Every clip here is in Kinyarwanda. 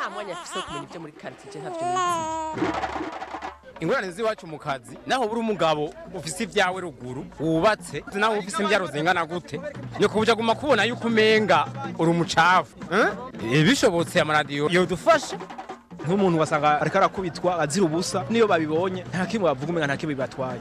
nta mwanya afise wo kumenya ibyo muri quartier ntavyo ingorane z'iwacu mu kazi naho buri umugabo ufise ibyawe ruguru wubatse naho ufise imbyaro zingana gute. Ni kubuja guma kubona yuko umenga uri umucafu eh? bishobotse amaradiyo yodufasha nk'umuntu wasanga ariko arakubitwa azira ubusa niyo babibonye nta kimwe bavuga umenga nta kimwe bibatwaye.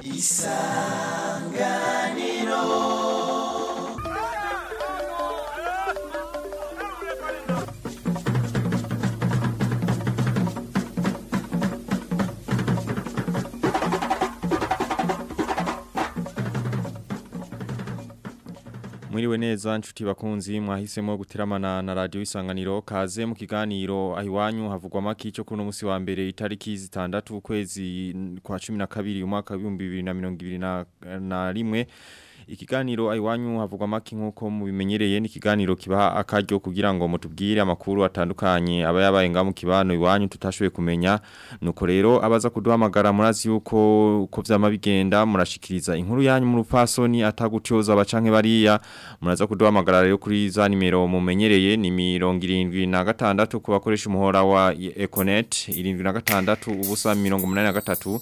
Mwiriwe neza nshuti bakunzi mwahisemo guteramana na radio isanganiro kaze mu kiganiro ahiwanyu havugwa maki cyo kuno musi wa mbere itariki zitandatu ukwezi kwa 12 umwaka wa 2021 Ikiganiro aiwanyu havugwa maki nkuko mubimenyereye ni kiganiro kibaha akaryo kugira ngo mutubwire amakuru atandukanye aba yabaye nga mu kibano iwanyu tutashoboye kumenya. Nuko rero abaza kuduhamagara murazi yuko uko vyama bigenda murashikiriza inkuru yanyu mu rupfasoni atagutyoza abacanke bariya. Muraza kuduhamagara rero kuri za nimero mumenyereye ni mirongo irindwi na gatandatu ku bakoresha umuhora wa Econet irindwi na gatandatu ubusa mirongo umunani na gatatu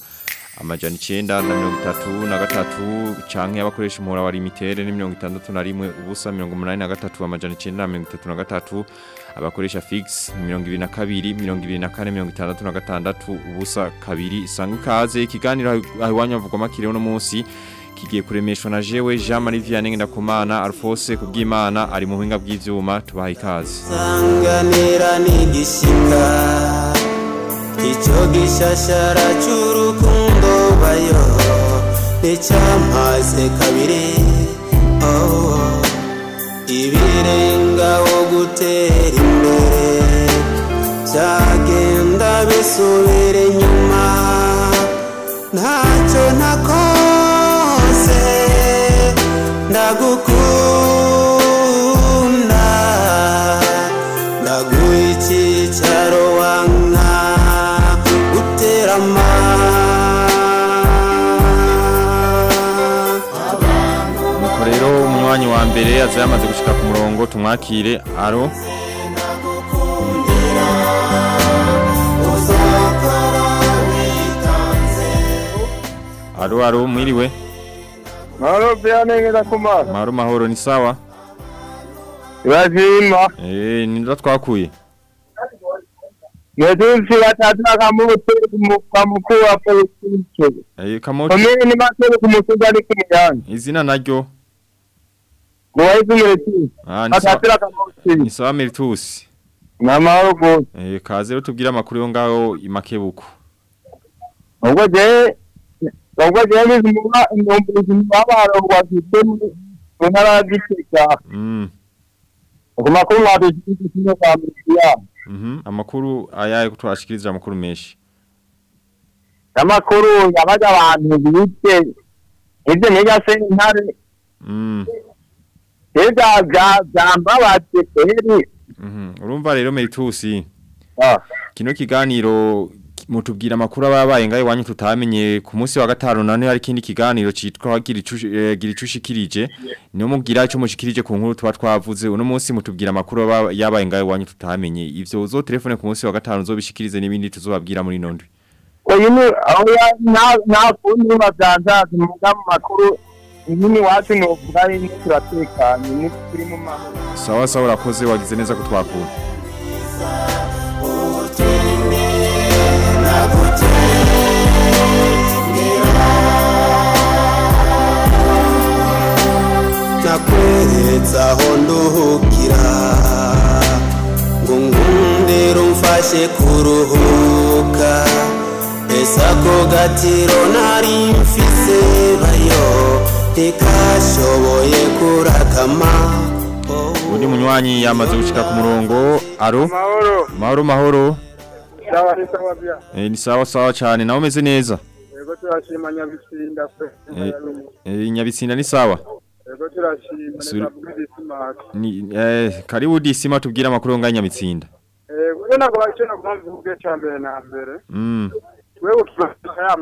amajana icenda na mirongo itatu na gatatu canke abakoresha umuhora wa limitere ni mirongo itandatu na rimwe ubusa mirongo umunani na gatatu amajana icenda na mirongo itatu na gatatu abakoresha fix mirongo ibiri na kabiri mirongo ibiri na kane mirongo itandatu na gatandatu ubusa kabiri. Sanga ikaze ikiganiro ahiwanyu havugwa makire uno munsi kigiye kuremeshwa na jewe Jean Marie Vianney Ndakumana Alphonse kubwimana ari mu buhinga bw'ivyuma tubaha ikaze. Sanganira n'igishika icyo gishashara cy'urukundo bayo nticyamaze kabiri. Oh, ibirengaho gutera imbere byagenda bisubira inyuma ntacyo nakoze ndagukunda aza yamaze gushika ku murongo tumwakire aro aro aro mwiriwe Mahoro Vianney Ndakumana. mahoro mahoro ni sawa Bazima. eh ni ndo twakuye Mwezi batatu kamute kwa mkuu wa polisi. eh kamoto Komini ni makuru kumusuga ni kumuyanga. izina naryo Mwezi mwezi. ah ni sawa Batatu kamuti. ni sawa Meritus Na mahoro go. eh kaze rero tubwire amakuru yo ngaho imakebuko Ubwo je ubwo je ni zimwa nombuzi mabaro kwa kitemu. Munara giteka. mm Ku makuru mwadujije kino kwa mutiya. mhm amakuru ayaye kutwashikiriza amakuru menshi Amakuru yabaga abantu bite. Ibyo niga se ntare. mm Zambabaje kweri. mhm urumva rero Meritus Ah. kino kiganiro mutubwira amakuru ababaye ngaye wanyu tutamenye ku munsi wa gatanu nane hari kindi kiganiro citwa gira icushi- eh, gira icushikirije niyo mubwira ico mushikirije ku nkuru tuba twavuze. Uno munsi mutubwira amakuru aba- yabaye ngaye wanyu tutamenye. Ivyo uzo telefone ku munsi wa gatanu uzobishikirize n'ibindi tuzobabwira muri nondwi uyu ni aho ya nta kundi muga mu makuru nyine wacu ni uvuga ni turatekanye ni turi mu mahoro. Sawa sawa urakoze wagize neza kutwakura nakweretse aho nduhukira ngo ngundire umfashe kuruhuka. Ese ako gatiro nari mfise bayo. Ntikashoboye kurakama undi munywanyi yamaze gushika ku murongo. Aro mahoro. Mahoro mahoro. Sawa ni sawa bya eh, ni sawa sawa cyane. Nawe umeze neza? Yego turashima nyabisinda pe. Eh, eh, nyabitsinda ni sawa? Yego turashima. Ni eh, karibu disima tubwire amakuru ngahe nyabitsinda. Yego rero ntabwo icyo nagomba mvuge cya mbere na mbere. Mm. Wewe ukibaza aya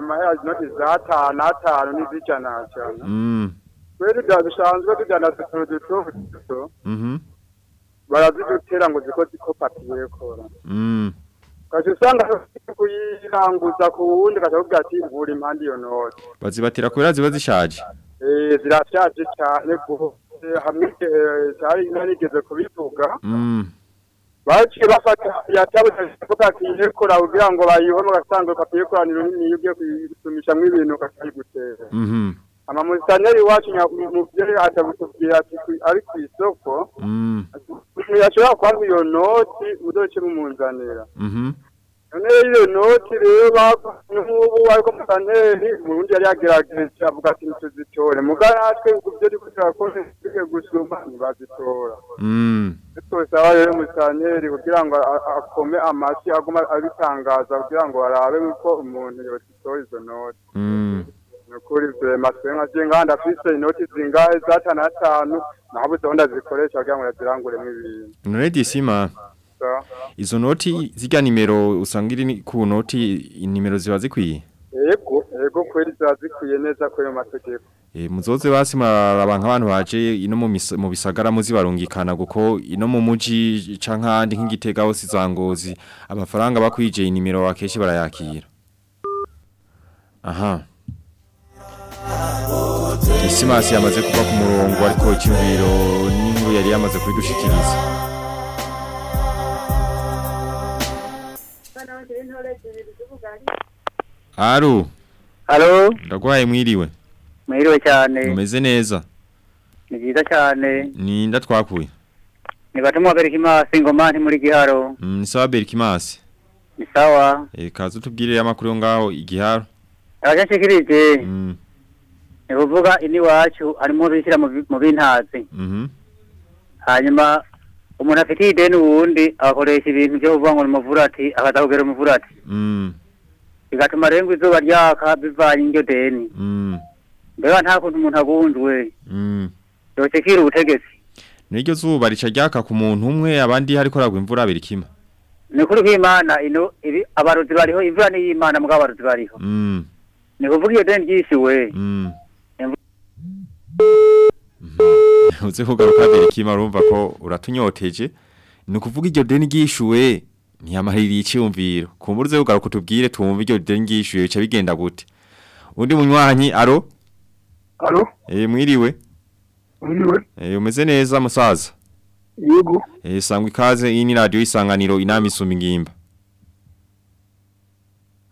mahera inoti z'atanu atanu n'iz'ijana cyane mm. Twebwe bya bisanzwe tujyana duto duto duto mhm barazidutera ngo ziko ziko papiye kora Mm. ugaca usanga kuyiranguza ku wundi kuvuga ati ngura impande iyo noti Bazibatira kubera ziba zishaje. Eh, zirashaje cyane rwose hamwe eh, cyari narigeze kubivuga Mm. Baciye bafata yatabuze kuvuga ati yekora kugira ngo bayihome ugasanga papiye kora ni runini iyo ugiye kuyisumishamwo ibintu ukayigutera Mhm. amamusaneri wacu muvyeyi atabutubwira ati ari ku isoko Mm. yashobora kwanga iyo noti uzoce mumunzanira Mhm. None iyo noti rero nk'ubu ariko musaneri murundi yari yagerageje avuga ati ntituzitore muga natwe kuvyo turiko turakora tuje gusuma ntibazitora Mm. twosaba rero musaneri kugira ngo akome amashyi aguma abitangaza kugira ngo barabe ko umuntu yozitora izo noti Mm. nukuri vrema twe nka je nganda afise inoti zingahe zatanu atanu nahabuze aho ndazikoresha kugira ngo yaziranguremwo ibintu None disima. Izo noti zirya nimero usanga iri ni- ku noti inimero ziba zikwiye. ego ego kweri ziba zikwiye neza kuri ayo mategeko E, muzoze basi maraba nk'abantu baje ino mu bisagara muzibarungikana guko ino mu muji canke ahandi nk'igitega hose zangozi amafaranga bakwije inimero akeshi barayakira. Aha. Isimasi yamaze kuva ku murongo ariko icyumviro n'ingo yari yamaze kubidushikiriza. Aru, Halo, ndagwaye mwiriwe. mwiriwe cyane. Umeze neza. Ni byiza cyane. Ni nda twakuye. Ni batuma bereka imasi ngoma nti muri giharo. Mm, ni sawa Berkimasi. Ni sawa. E, kaza tubwirire amakuru yo ngaho igiharo. Abashashikirije Mm. ni kuvuga ini wacu harimo bishyira mu bi- mu bintazi. Mhm. Hanyuma umuntu afite ideni uwundi akoresha ibintu byo kuvuga ngo ni muvurati akaza kugera umuvurati. Mm. Bigatuma rero ngo izuba ryaka bivanye iryo deni. Mm. Mbega nta kuntu umuntu agunzwe Mm. yosekira ubutegetsi. Niryo zuba rica ryaka ku muntu umwe abandi hariko ragwa imvura berikima. Ni kuri kw'Imana ino ibi abarozi bariho imvura ni y'Imana mugabo abarozi bariho. Mm. Ni kuvuga iyo deni ryishyuwe. Mm. Uze kugaruka berikima urumva ko uratunyoteje. Ni ukuvuga iryo deni ryishuwe ntiyamaririye icyumviro. Kumbuze kugaruka utubwire tumve iryo deni ryishuwe bica bigenda gute. Undi munywanyi aro? alo Eh mwiriwe. uriwe Eh umeze neza musaza. yego Eh sangwa ikaze iyi ni radio isanganiro inama isuma ingimba.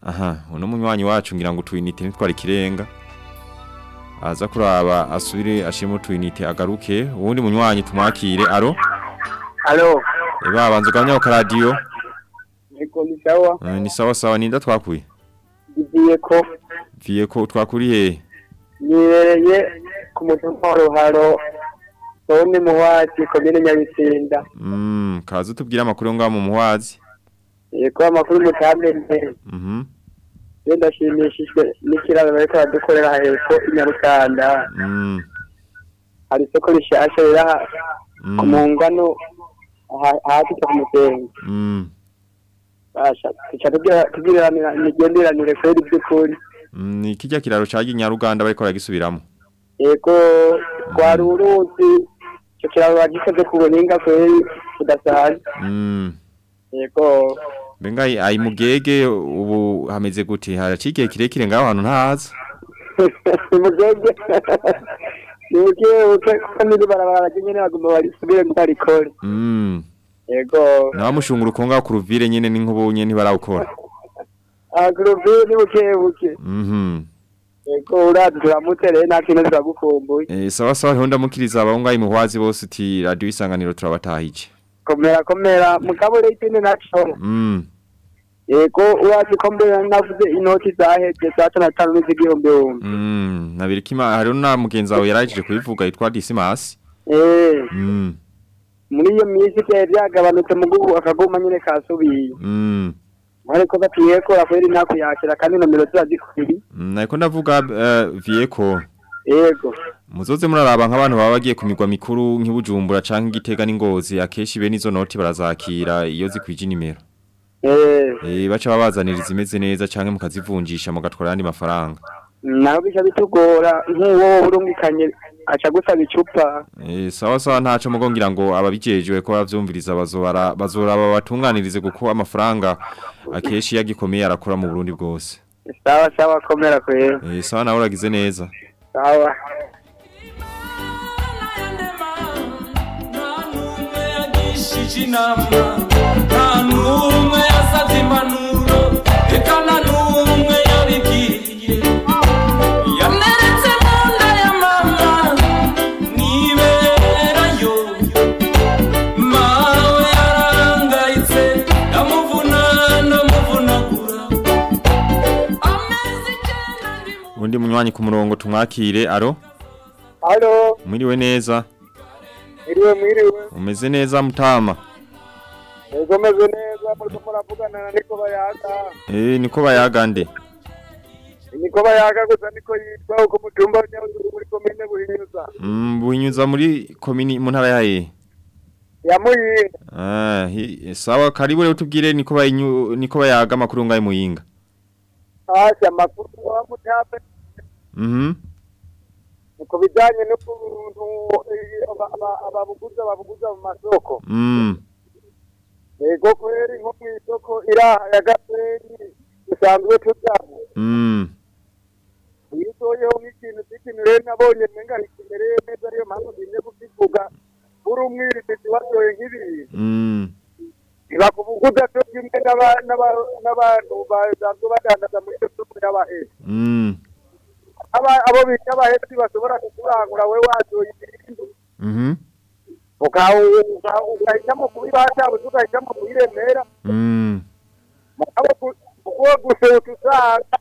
Aha, uno munywanyi wacu ngira ngo twinite nitwara ikirenga. Aza kuraba asubire ashimo twinite agaruke. Uwundi munywanyi tumwakire. Aro? alo Eba banza ganya ku radio. Yego ni sawa Eh, ni sawa sawa ninda twakuye. bigiye ko Viye ko twakuriye. nibereye ku mutumwa wa ruharo zone muwazi komine nyabitsinda Mm, kaza tubwira amakuru ngaho mu muhwazi. yego amakuru mutamenye Mhm. rero ndashimishijwe n'ikiraro bariko baradukorera hepfo i nyarusanda Mm. hari isoko rishasha riri aha ku Mm. mungano hasi ku musenyi Mm. Basha tuca tugira- tugiranira imigenderanire kweri by'ukuri Mm, Ni kijya kiraro ca Nyaruganda bariko baragisubiramo. yego rwari uruzi ico kiraro bagikoze ku buhinga kweri budasanzwe Mm. yego Benga ayi mugege ubu hameze gute haracigiye kirekire ngaho hantu ntaza. nimugenge nibukebuke kuko niri barabara nyene bagomba barisubire ngo barikore Mm. Yego Nawa mushungura ukonga ku ruvire nyene n'inkubu nyene barawukora. agrobe nibukebuke Mhm. yego urazi turamutse rero nta kintu turagukumbuye Eh sawa sawa rero ndamukiriza abo ngaho imuhwazi bose uti radio isanganiro turabatahije. komera komera mugabo rero ikindi naco Mm. yego urazi ko mbere navuze inoti zaheze za tanu n'iz'igihumbi humbi Mm. Nabirikima hariho na mugenzi wawe yarajije kubivuga yitwa Dismas. eh Mm. Muri iyo minsi byari byagabanutse mu guhu akaguma nyine kasubiye Mm. ariko batiye ko akweri nakuyakira kandi nomero ziba zikwiye Mm, Nariko ndavuga uh, Vieko. yego Muzoze muraraba nk'abantu baba bagiye ku migwa mikuru nk'ibujumbura canke igitega n'ingozi akeshi bene izo noti barazakira iyo zikwije nimero. eh Eh baca babazanira izimeze neza canke mukazivunjisha mugatwara andi mafaranga. naho bica bitugora nk'uwo urumvikanye aca gusaba icupa Eh, sawa sawa ntaco mugongira ngo ababijejwe ko bavyumviriza bazobara bazoraba batunganirize kuko amafaranga akeshi yagikomeye arakora mu Burundi bwose. sawa sawa komera kwera Eh, sawa nawe uragize neza. sawa yagishije inama nta Undi munywanyi ku murongo tumwakire aro halo mwiriwe neza mwiriwe mwiriwe umeze neza mutama. ego meze neza muriko muravugana na niko bayaga Eh niko bayagande. niko bayaga gusa niko yitwa uko mutumba nyawuzuru muri komine buhinyuza Mm buhinyuza muri komini mu ntara yaye. ya muyinga Ah sawa karibu rero tubwire niko bayaga makuru ngaye muyinga. hasi amakuru wa mutape. Ku bijyanye n'ukuntu aba- aba- ababuguza babuguza mu masoko Mm. yego kweri nko mu isoko iraha ya gasenyi dusanzwe tujyamo Mm. iyo usoyeho nk'ikintu cy'ikintu rero nabonye menga ntikimereye neza ariyo mpamvu ngiye kukivuga uri umwirimizi waryoye nk'ibintu Mm. ntibakubuguza cyo kimwe n'aba- n'aba- n'abantu basanzwe badandaza muri soko y'abahetse Mm. Aba- abo bita abahetse bashobora kukurangura we waryoye ibintu Mhm. ugahitamo kubibashabuze ugahitamo kubiremera Mm. kuko gusohoka usanga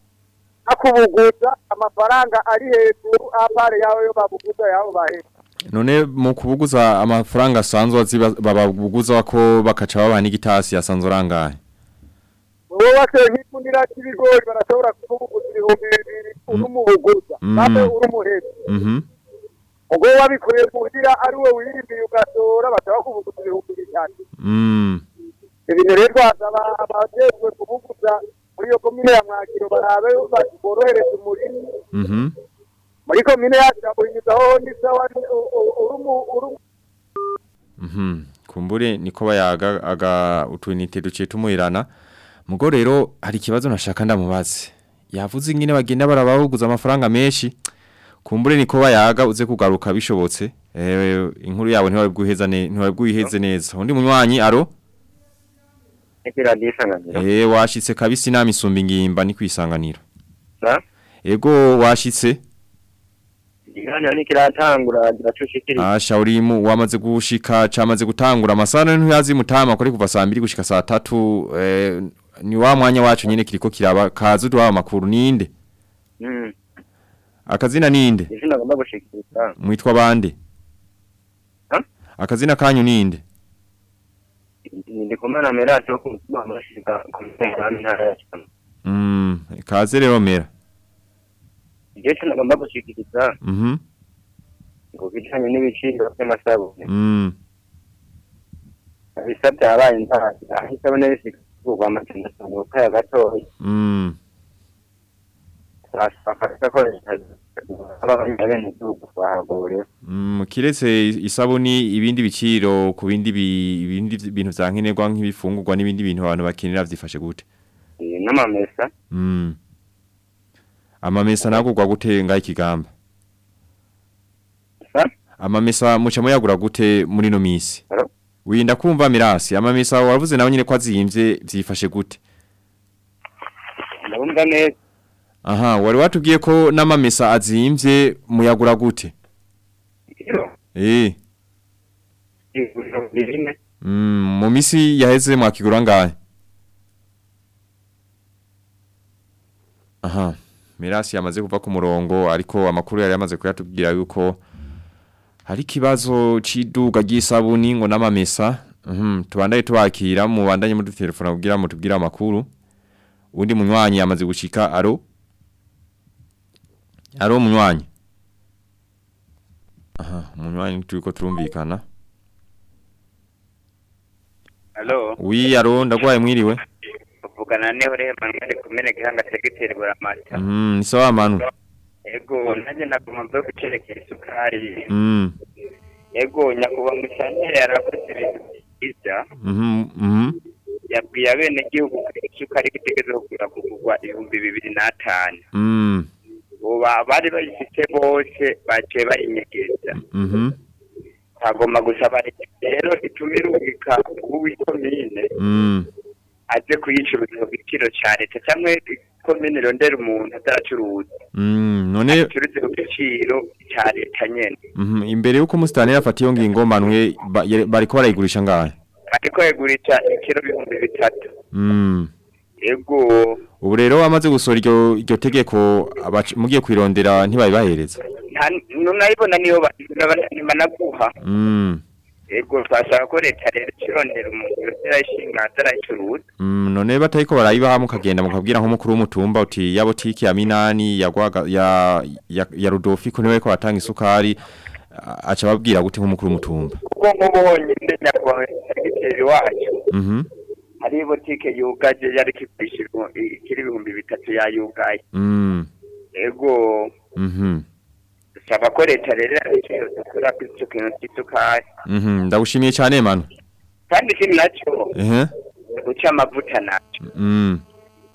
akubuguza amafaranga ari hejuru apare yawe yo babuguza yabo bahetse None mu kubuguza amafaranga asanzwe bababuguza ko bakaca babaha n'igitasi yasanzwe arangaye. Wowe wateye nk'ipfunira cy'ibigori barashobora kubuguza ibihumbi bibiri urumubuguza Mm. nawe Mhm. ubwo wabikoreye kugira ari wowe wirimbiye ugatora bashobora kubuguza ibihumbi bitatu Mm. ibintu rero twasaba abajejwe kubuguza muri iyo komine ya mwakiro barabe borohereza umurimo Mhm. muri komine yacu yabuhinyuzaho n'isawa urumu-. Kumbure niko bayaga aga utunite duciye tumuirana. Mugo rero hari ikibazo nashaka ndamubaze. Yavuze ingine bagenda barabahuguza amafaranga menshi. Kumbure niko bayaga uze kugaruka bishobotse. Eh inkuru yawe ntiwari bwiheza ne ntiwari bwiheze neza. Undi munywanyi aro? Eh washitse kabisi inama isumba ingimba ni kwisanganiro. Sa? Ego washitse? Ikiganiro ntikiratangura kiracushikiriza. Ah shaurimu wamaze gushika camaze gutangura amasana ntuyazi mutama kuri kuva saa 2 gushika saa 3 eh ni wa mwanya wacu nyene kiriko kiraba kazu duwa makuru ninde Mm. akazina ninde Ivyo nagomba gushikiriza. mwitwa bande Ha? akazina kanyu ninde Ndi kumana merato yo kumutuma amashika kumutera ntara mm kaze rero mera Ivyo cyo nagomba gushikiriza mhm ngo bijanye n'ibiciro by'amasabune. mm Bisabye abaye ntara. Ahisabune bisiga kuva amatenda sango kaya gatoya. kiretse isabuni ibindi biciro ku bindi bintu vyankenerwa nk'ibifungurwa n'ibindi bintu abantu bakenera vyifashe gute N'amamesa. amamesa nagurwa gute ngaho ikigamba Sa? amamesa muca muyagura gute muri no misi Alo? Winda kumva mirasi. Amamesa waravuze nawe nyine ko azimvye vyifashe gute? Ndabumva neza. aha wari watubwiye ko n'amamesa azimvye muyagura gute? Eh. Iguriro ririme. mm, mu misi yaheze mwakigura ngahe? Aha mirasi yamaze kuva ku murongo ariko amakuru yari yamaze kuyatubwira yuko hari kibazo ciduga ry'isabuni ngo n'amamesa. Mhm tubandaye tubakira mu bandanye mu telefone kugira mu tubwira amakuru. Undi munywanyi amaze gushika aro aro munywanyi? Aha munywanyi turiko turumvikana. Halo, wi aro ndagwaye mwiriwe uvugana ne Hore Emmanuel kumene gihanga secretary buramata. mhm ni sawa manu Ego nanjye nagomba mvuge ku cyerekeye isukari. Mm. Ego nyakubahwa musanteri yarakoze ibintu byiza. Mhm. Mhm. Yabwiye abenegihugu ko isukari itegereje kugura kugurwa ibihumbi bibiri n'atanu. Mm. Bari bayifite bose baciye bayinyegeza. Mhm. Hagomba gusaba leta rero ituma irungika uw'ikomine Aze kuyicuruza ku giciro cya leta cyangwa ikomine irondera umuntu ataracuruza. Mm. None Acuruze ku giciro cya leta nyene. mhm imbere yuko musitani yafata iyo ngingo yere- bariko barayigurisha ngahe? ariko yagurisha ikiro ibihumbi bitatu Mm. ego Ubu rero amaze gusora iryo iryo tegeko mugiye kwirondera ntibayibahereza. nta nunayibona niyo banaguha Mm. Ego twasaba ko leta rero ikirondera umuntu yarayishinga atarayicuruza Mm, none batayiko barayibaha mukagenda mukabwira nk'umukuru w'umutumba uti ya botiki ya Minani ya ya ya, ya Rudolfiko ni we ko batanga isukari aca babwira gute nk'umukuru w'umutumba. kuko nk'ubu honyine nyakubahwa segiteri wacu Mhm. hari botike yugaje yari kigurisha ibihu- ikiri ibihumbi bitatu yayugaye Mm. ego Mhm. Dusaba ko leta rero ibiciro dukora icyo kintu cy'isukari Mhm. Ndagushimiye cyane manu. kandi ikindi na cyo guca amavuta na cyo Mm.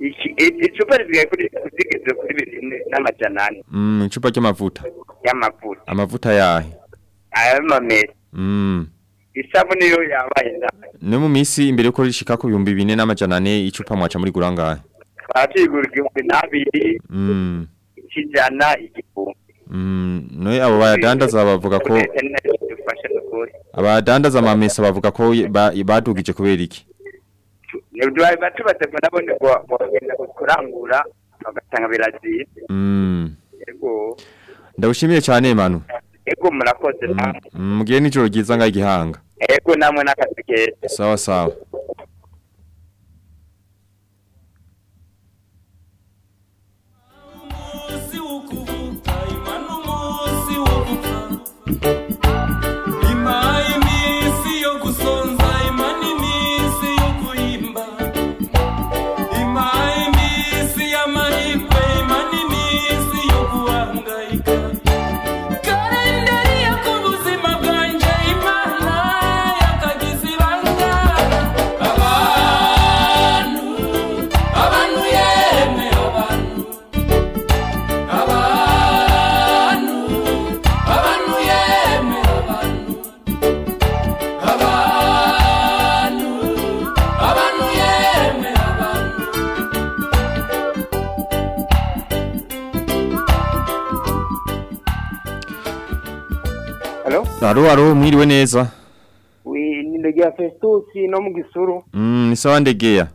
icupa risigaye kuri zigeze kuri bibiri n'amajana ane Mm, icupa ry'amavuta. y'amavuta Amavuta yahe? ay'amamesa Mm. isabune yo yabaye Ne mu misi imbere yuko rishika ku bihumbi bine n'amajana ane icupa mwaca muri gurangahe. twabyigura igihumbi n'abiri ikijana igihumbi abo bayadandaza bavuga ko abadandaza amamesa bavuga ko ba- badugije kubera iki? batubatse ngo nabone bagenda kurangura bagasanga biraziye Mm. ego Ndagushimiye cyane manu. ego murakoze namwe Mm, Mugiye nijoro ryiza ngaho igihanga. ego namwe n'akazi keza Sawa sawa. Thank you. Aro aro mwiriwe neza. Ni ndegea Festus no mu gisuru. Mm, ni sawa ndegeya.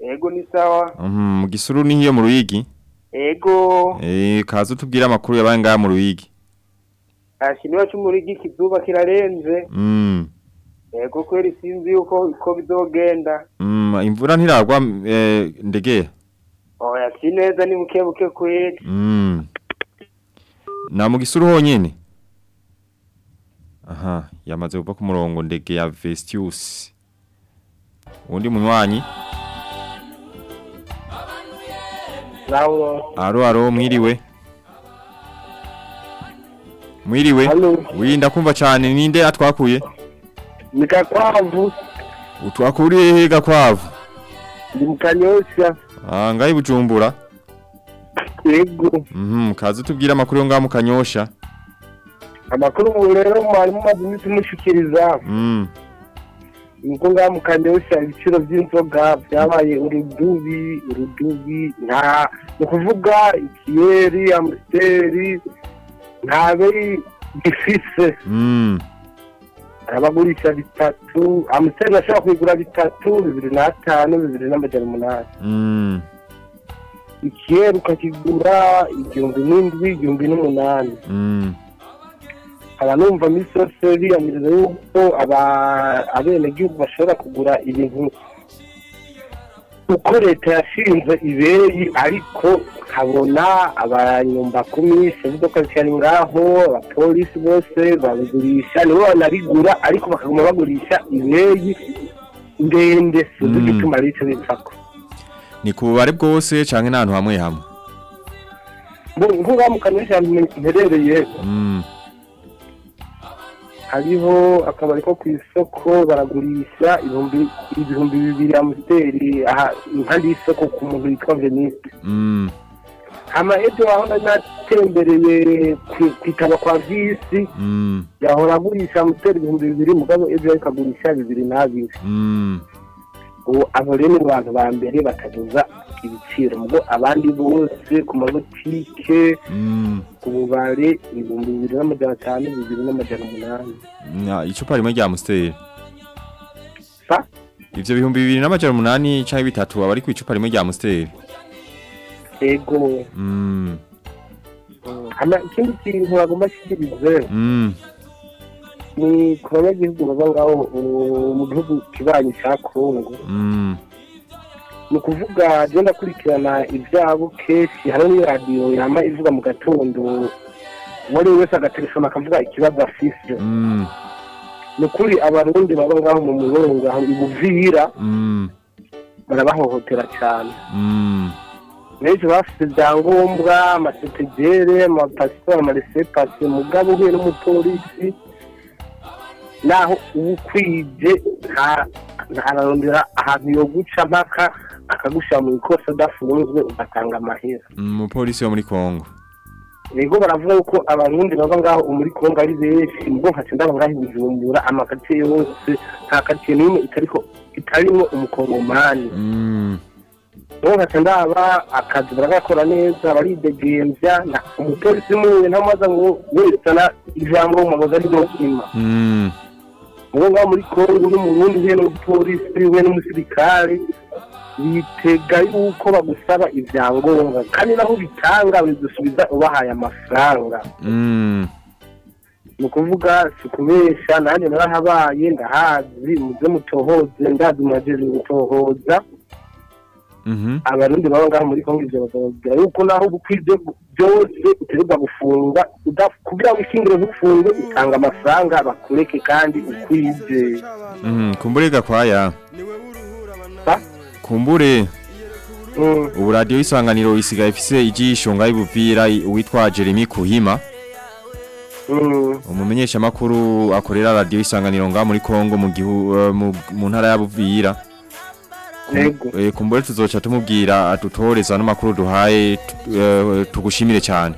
Ego ni sawa. Mhm, mu gisuru ni hiyo mu ruyigi. Ego Eh, kaza tubwira amakuru yabaye ngaha mu ruyigi. ashiniwa cy'umurigi kizuba kirarenze. Mm. Ego kweri sinzi yuko uko bizogenda. Mm, imvura ntiragwa eh, ndegeya. Oya si neza ni buke buke kweri. Mm. Na mu gisuru honyene. Aha, yamaze kuva ku murongo ndege ya Vestius. Undi munywanyi. Aro aro mwiriwe. Mwiriwe. Winda kumva cyane ninde atwakuye? Nikakwavu Utwakuriye he gakwavu? ndi mukanyosha. Ah ngai bujumbura. Ego. Mhm, kaze tubwira amakuru yo ngaha mu kanyosha. Amakuru ubu rero mwari mumaze iminsi mushikiriza. Mm. Ngaha mu kanyosha ibiciro by'inzoga byabaye urudubi urudubi nta ni ukuvuga ikiyeri amusiteri nta beri gifise Mm. arabagurisha bitatu amusiteri nashobora kuyigura bitatu bibiri n'atanu bibiri n'amajana umunani Mm. ikiyeri ukakigura igihumbi n'indwi igihumbi n'umunani. Nkaba numva muri sose biyamiriza yuko abenegihugu bashobora kugura ibintu uko leta yashinze ibeyi ariko nkabona abanyumba kumi imodoka zicana ngaho abapolisi bose babigurisha nibo banabigura ariko bakaguma bagurisha ibeyi ndende sinzi Mm. igituma cyo bipfako Ni ku bubare bwose canke n'ahantu hamwe hamwe. mu kanyosha mperereye. Hariho akabari ko ku isoko baragurisha ibihumbi bibiri amusiteri aha impande y'isoko ku muntu witwa veniste Mm. hama ejo aho nari natembereye ku- kwitaba kwa visi Mm. yahora agurisha amusiteri ibihumbi bibiri mugabo ejo ariko agurisha bibiri n'abiri Mm. ubu abo rero ni abantu ba mbere bataguza ibiciro mugo abandi bose ku mabutike Mm. ku bubare ibihumbi bibiri n'amajana atanu bibiri n'amajana umunani Na icupa rimwe rya. Sa? Ivyo bihumbi bibiri n'amajana umunani canke bitatu aba ari ku icupa rimwe rya Amstel. ego Mm. ikindi kintu bagomba Mm. ni ku banyagihugu baba ngaho mu gihugu kibanyi cya kongo Mm. Ni ukuvuga je ndakurikirana ivyabo kenshi hariho n'iyo radiyo yama ivuga mu gatondo uwo ari we wese agatelefona akavuga ikibazo afise Mm. ni ukuri abarundi baba ngaho mu murongo aho i buvira Mm. barabahohotera cyane Mm. benshi bafite ibyangombwa amasetegere amapasiporo amaresepase mugabo uhuye n'umupolisi naho uba ukwije nta- ntararondera ahantu yoguca mpaka akagushyira mu ikosa udafunzwe ugatanga amahera. Umupolisi wo muri Kongo. rego baravuga yuko abarundi baba ngaho muri kongo ari benshi. Ubwo nkaca ndaba ngaho i bujumbura amakaritsiye yose nta karitsiye n'imwe itarimo umukongomani. Ubu nkaca ndaba akazi baragakora neza baridegembya umupolisi muwe ntamaza ngo werekana ijambo mu magoza ari Mm. Ubu ngaho muri kongo n'umurundi uhuye n'umupolisi uhuye n'umusirikare bitega yuko bagusaba ibyangombwa kandi naho bitanga bidusubiza ubahaye amafaranga Mm. ni ukuvuga si ukubesha nanjye narahabaye ndahazi muze mutohoze ndazi mwajeje gutohoza Mhm. Abarundi baba ngaho muri kongo ivyo bakababwira yuko naho ubukwije byose utegerezwa gufunga kugira ngo ikingire ntufunge utanga amafaranga bakureke kandi ukwije Mhm. Kumbure gakwaya. Kumbure. Mm. Ubu radio isanganiro isigaye ifise ijisho ngaho ibuvira uwitwa Jeremy Kuhima. Mm. Umumenyesha makuru akorera radio isanganiro ngaho muri Kongo mu eh, mu, ntara ya Buvira. Yego. Eh kumbure tuzoca tumubwira adutoreza n'amakuru duhaye eh, tugushimire cyane.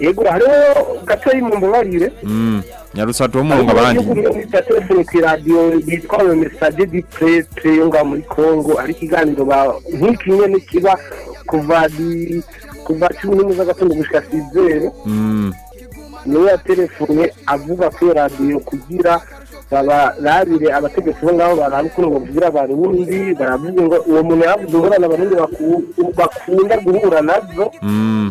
yego hariho gatoyi mu mbabarire Mm. Nyarusatu wo murongo abandi. telefone ku iradiyo yitwa prêtre yo ngaho muri kongo ari ikiganiro ba- nk'iki nyene kiba kuva di kuva cumi n'imwe z'agatondo gushika sizere Mm. ni we yaterefone avuga kuri iyo radiyo kugira babarabire abategetsi bo ngaho barabe ukuntu bavugira abarundi baravuga ngo uwo muntu yaravuze ingorane abarundi baku- bakunda guhura na zo Mm.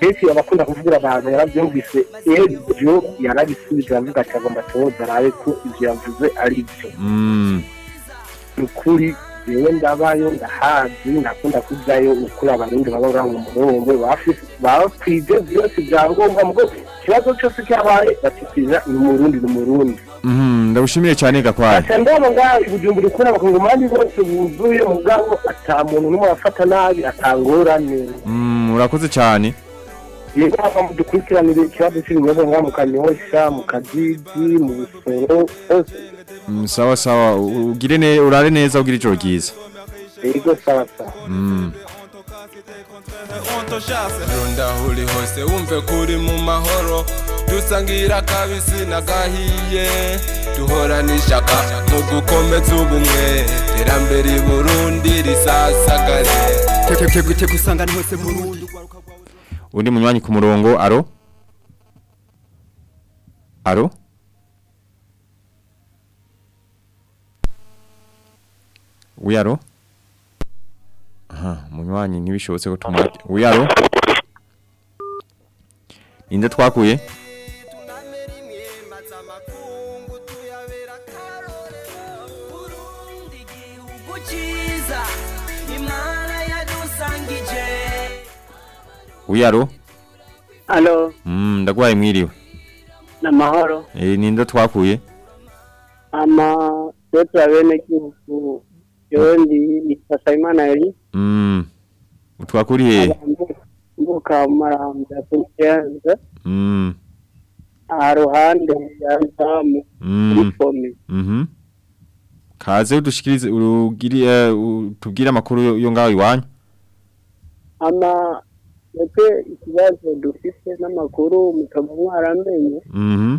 kenshi abakunda kuvugira abantu yarabyumvise ejo yarabisubije aravuga ati agomba toza arabe ko ivyo yavuze ari byo Mm. ni ukuri jewe ndabayo ndahazi ndakunda kujayo ukuri abarundi baba ngaho mu murongo bakwije vyose vyangombwa mugo ikibazo cose cyabaye bakitiza ni umurundi ni umurundi Mhm. Ndagushimire cyane gakwaya. aca ndaba ngaho ibujumbura ukuri abakongomani bose buzuye mugabo ata muntu n'umwe afata nabi atangorane Mm, urakoze cyane. yego hava mu dukurikiranire ikibazo cy'ibibazo ngaho mu kanyosha mu kajiji mu busoro hose Mm, sawa sawa ugire urare neza ugire ijoro ryiza. yego sawa sawa Mm. Runda uri hose wumve kuri mu mahoro dusangira kabisi n'agahiye duhorana ishaka mu gukomeza ubumwe terambere i burundi risasagare tegute gusangana hose mu rundi Undi munywanyi ku murongo aro? Aro? Oui aro? Aha, munywanyi ntibishobotse ko tumwake. Oui aro? Inde twakuye? gukiza imana yadusangije Oui aro? Alo, Mm, ndagwaye mwiriwe. namahoro. Eh ninde twakuye? Ama yote abene kihugu yondi ni Sayimana yari Mm. Twakuriye. mbuka marambya kugenze Mm. aha ruhande ya zamu Mm. Mhm. Kaze udushikirize urugiri eh, utubwire amakuru yo- ngaho iwanyu. ama twebwe ikibazo dufite n'amakuru mukaba mwaramenye Mhm.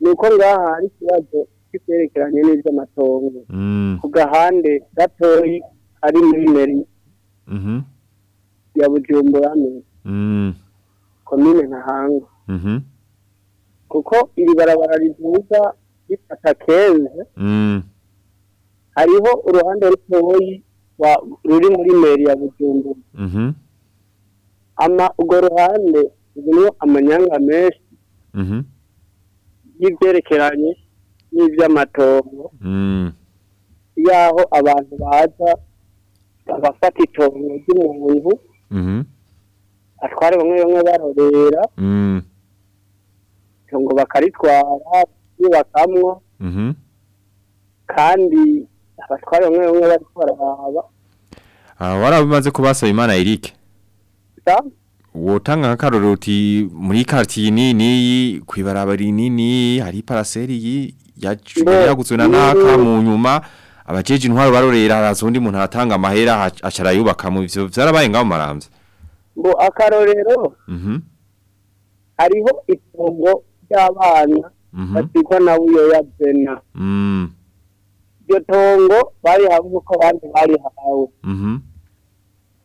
ni uko ngaha hari ikibazo cy'ibyerekeranye n'iby'amatongo Mm. ku gahande gatoyi ari muri meri Mhm. ya bujumbura ni Mm. komine ntahanga Mhm. kuko iri barabara rivuza rifata kenze Mm. hariho uruhande rutoyi ruri muri meri ya bujumbura Mhm. ama urwo ruhande rurimo amanyanga menshi y'ibyerekeranye n'iby'amatongo Mm. y'aho abantu baza bagafata itongo ry'umuntu Mhm. atware bamwe bamwe barorera Mm. itongo bakaritwara yubakamwo Mhm. kandi abatware bamwe bamwe bariko bararaba Ah warabimaze kubasaba Imana Eric. Wotanga nk'akarorero uti muri quartier nini kwibarabara nini hari parcelle yi yaguzwe na naka mu nyuma abajeje intwaro barorera haraza undi muntu atanga amahera acara yubaka mu ivyo vyarabaye ngaho maramvye. ngo akarorero Mhm. hariho itongo ry'abana Mhm. basigwa na buyoya bena Mm. iryo tongo barihawe uko abandi barihawe Mhm.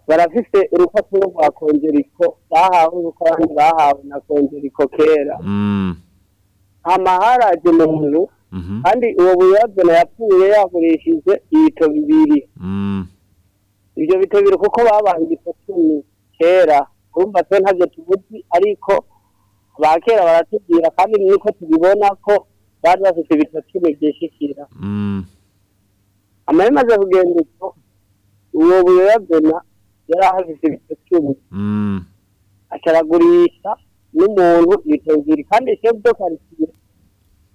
barafise urupapuro rwa kongeriko bahawe uko abandi bahawe na kongeriko kera Mm. hama haraje umuntu Mhm. Kandi uwo buyazana yapfuye yagurishije ibito bibiri Mm. ibyo bito bibiri kuko babaye ibito cumi kera urumva twe ntabyo tubuzi ariko ba kera baratubwira kandi niko tubibona ko bari bafite ibito cumi byishikira Mm. amahema imaze kugenda uko uwo buyazana yari ahafite ibito cumi Mm. acaragurisha n'umuntu ibito bibiri kandi chef de quartier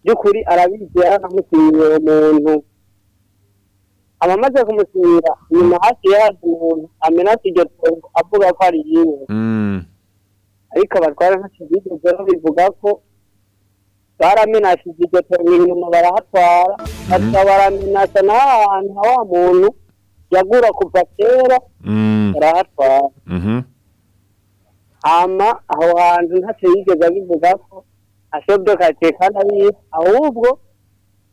by'ukuri arabizi yaranamusinyira uwo muntu abamaze kumusinyira nyuma hasi yahaze umuntu amenase iryo tongo avuga ko ari yiwe Mm. ariko abatwara ntacyo bigeze babivuga ko baramenashije iryo tongo inyuma barahatwara. Baca baramenasha n'aho hantu ha wa muntu yagura kuva kera Mm. barahatwara. Hama aho hantu ntacyo yigeze abivuga ko ashobye kake kandi abizi ahubwo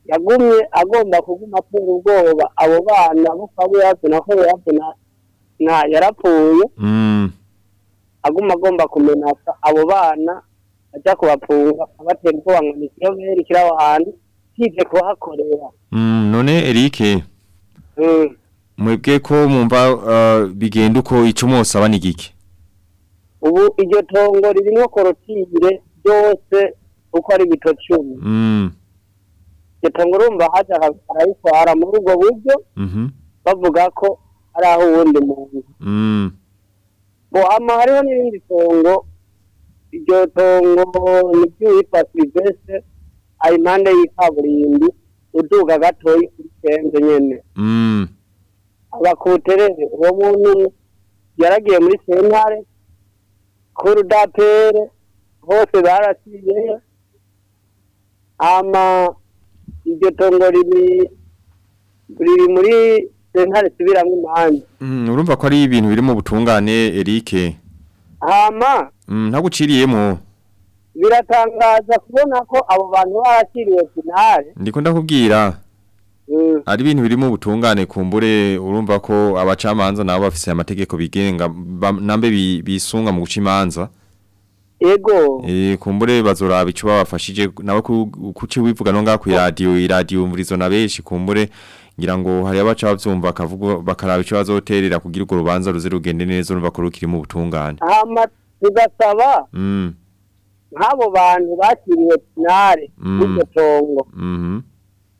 yagumye agomba kuguma atera ubwoba abo bana bo kwa buyazana ko buyazana na yarapfuye Mm. aguma agomba kumenasa abo bana ajya kubafunga abatera ubwoba ngo ni ikiyoberi kiri aho hantu kije kuhakorera Mm. None Eric Mm. mwebwe ko mumva uh, bigenda uko ico mosaba ni giki? ubu iryo tongo ririmo korotire byose uko ari bito cumi Mm. urumva haja arabitwara muri ubwo buryo Mhm. bavuga ko ari aho uwundi muntu Mm. ngo hama hariho n'irindi tongo iryo tongo ni ry'uwitwa silivestre ari impande y'ikaburimbi uduga gatoyi kuri kenze nyene Mm. abakuterere uwo muntu yaragiye muri sentare kuri dapere hose baraciyeyo hama iryo tongo riri riri muri sentare subiramwo imanza Mm, urumva ko ari ibintu biri mu butungane Eric. hama Mm, ntaguciriyemo. biratangaza kubona ko abo bantu barakiriwe finale Ndiko ndakubwira. Mm. Ari ibintu biri mu butungane kumbure urumva ko abacamanza nabo bafise amategeko bigenga nambe bi- bisunga mu guca imanza. Ego Eh kumbure bazoraba ico babafashije nawe ku- kuki wivuga no nga ku radio iradio mvurizo na beshi kumbure ngira ngo hari abaca bavyumva akavuga bakaraba ico bazoterera kugira urwo rubanza ruze rugende neza urumva ko rukiri mu butungane. hama tugasaba Mm. nk'abo bantu bakiriwe finale Mm. y'iryo tongo Mhm.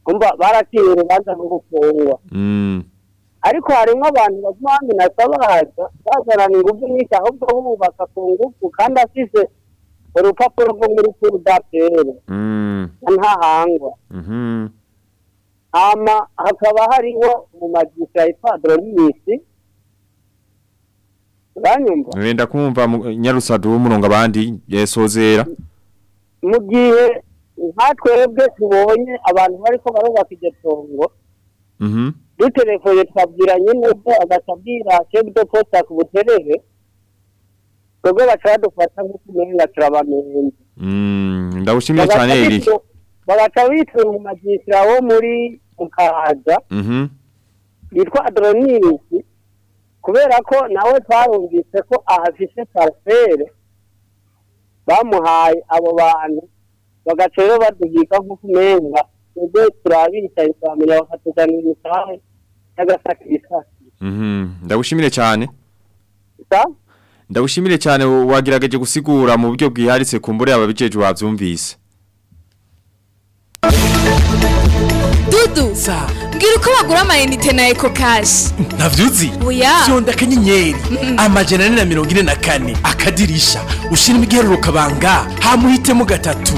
umva barakiriwe urubanza rwo gufungwa Mm. Ariko harimo abantu baguma bamenasa baza bazanana ingufu nyinshi ahubwo bubaka ku ngufu kandi afise urupapuro rwo muri kuru dapere Mm. ntahangwa Mhm. hama hakaba hariho mu magisa yitwa Adonis uranyumva? Wenda kumva nyarusadu w'umurongo abandi yesozera mu gihe nka twebwe tubonye abantu bariko barubaka iryo tongo mhm dutelefone twabwira nyine ko agasabwira chef de poste ku buterere twebwe baca badufata nk'uko umenga turabamenye ndawushimiye cyane Eric bagaca bitwe mu magisira wo muri mukahaza yitwa adronisi kubera ko nawe twarumvise ko ahafise parcelle bamuhaye abo bantu bagaca rero baduhiga nk'uko umenga twebwe turabicaye turamenya bakatuzanira imisahe y'agasakisaki mhm. Ndawushimire cyane. Sa? Ndawushimire cyane wagerageje gusigura mu buryo bwiharitse kumbure ababijeje wavyumvise dudu mbwira uko bagura amayinite na eko kashi ntavyuzi Oya. fyonda akanyenyeri amajana ane na mirongo ine na kane. Akadirisha. Ushiramo igiharuro kabanga hamuhitemo gatatu.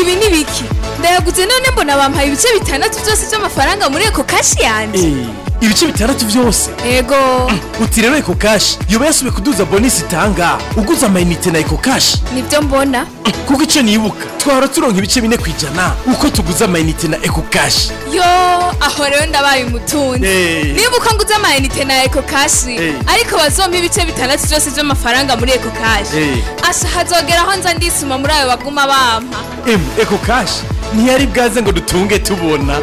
Ibi ni biki? Ndayaguze none mbona bampaye ibice bitandatu byose by'amafaranga muri eko kashi yanjye Eh, ibice bitandatu vyose ego uti rero eko kashi yoba yasubiye kuduza bonisi itanga uguze amayinite na eko kashi. Nibyo mbona. Kuko ico nibuka twahora turonka ibice bine kwijana uko tuguze amayinite na eko kashi. Yo aho rero ndabaye umutunzi. Eh. niba uko nguze amayinite na eko kashi. Eh. ariko bazompa ibice bitandatu byose by'amafaranga muri eko kashi. Asha hazogera aho nza ndisuma muri ayo baguma bampa. Em eko kashi? Ntiyari bwaze ngo dutunge tubona.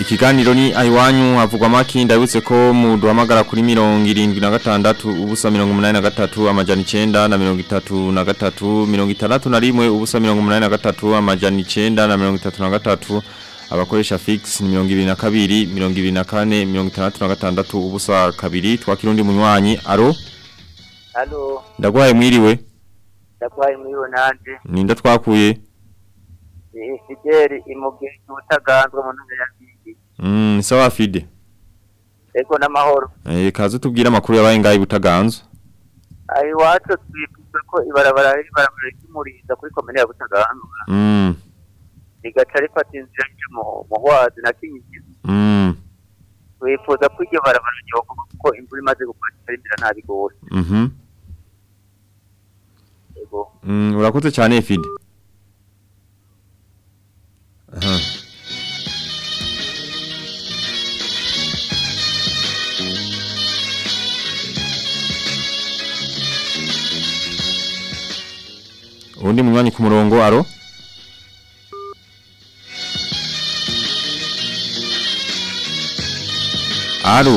Ikiganiro ni aiwanyu havugwa maki ndabutse ko muduhamagara kuri mirongo irindwi na gatandatu ubusa mirongo umunani na gatatu amajana icenda na mirongo itatu na gatatu mirongo itandatu na rimwe ubusa mirongo umunani na gatatu amajana icenda na mirongo itatu na gatatu. Abakoresha fix ni mirongo ibiri na kabiri mirongo ibiri na kane mirongo itandatu na gatandatu ubusa kabiri twakira undi munywanyi. Aro halo ndagwaye mwiriwe ndakwaye muri nanje. Ninda twakuye? Ni fideli imugezi utaganzwe mu ntara ya Bigi mm sawa fide. Ego n'amahoro. Eh kaze tubwire amakuru yabaye ngayi butaganzwe aho iwacu twifuza ko ibarabara ari ibarabara ry'umurinda kuri komine ya butaganzwe mm. Rigaca rifata inzira ryo mu muhwazi na kinyinya mm twifuza ko iryo barabara ryokorwa kuko imvura imaze gufata inzira nta bigori mhm ego Mm, urakoze cyane Fide. Aha. Undi munywanyi ku murongo aro? Aro.